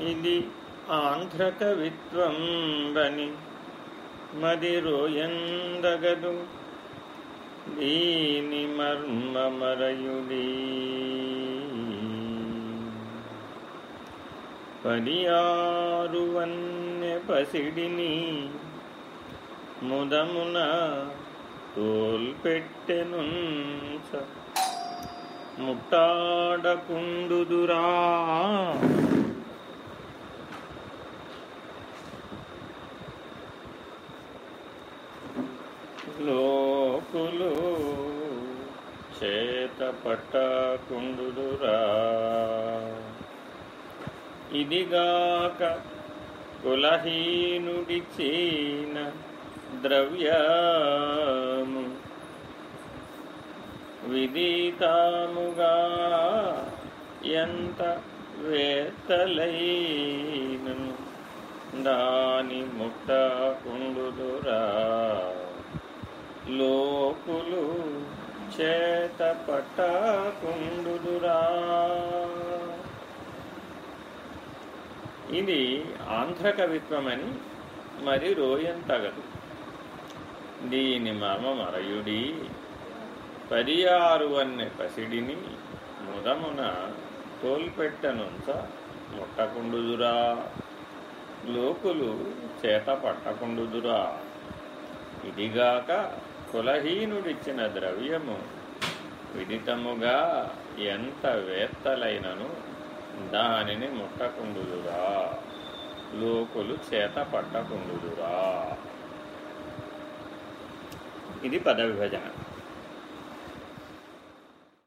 ఇది ఆంధ్రకవిత్వం బని మదిరోయందగదు. దీని మర్మమరయుడి పరియారువన్య పసిడిని ముదమున తోల్పెట్టెనుంచ ముట్టాడకుండుదురా లోకులు చేత పట్టకుండుదురా ఇదిగాక కులహీనుడిచిన ద్రవ్యము విదితాముగా ఎంత వేత్తలైనను దాని ముట్ట కుండుదు. చేత పట్టకుండుదురా ఇది ఆంధ్ర కవిత్వమని మరి రోయంతగదు దీని మర్మమరయుడి పరియారు అన్నె పసిడిని ముదమున తోల్పెట్టనుంచ ముట్టకుండుదురా. లోకులు చేత పట్టకుండుదురా ఇదిగాక కులహీనుడిచ్చిన ద్రవ్యము విదితముగా ఎంత వేత్తలైనను దానిని ముట్టకుండుదురా. లోకులు చేత పట్టకుండుదురా. ఇది పదవిభజన.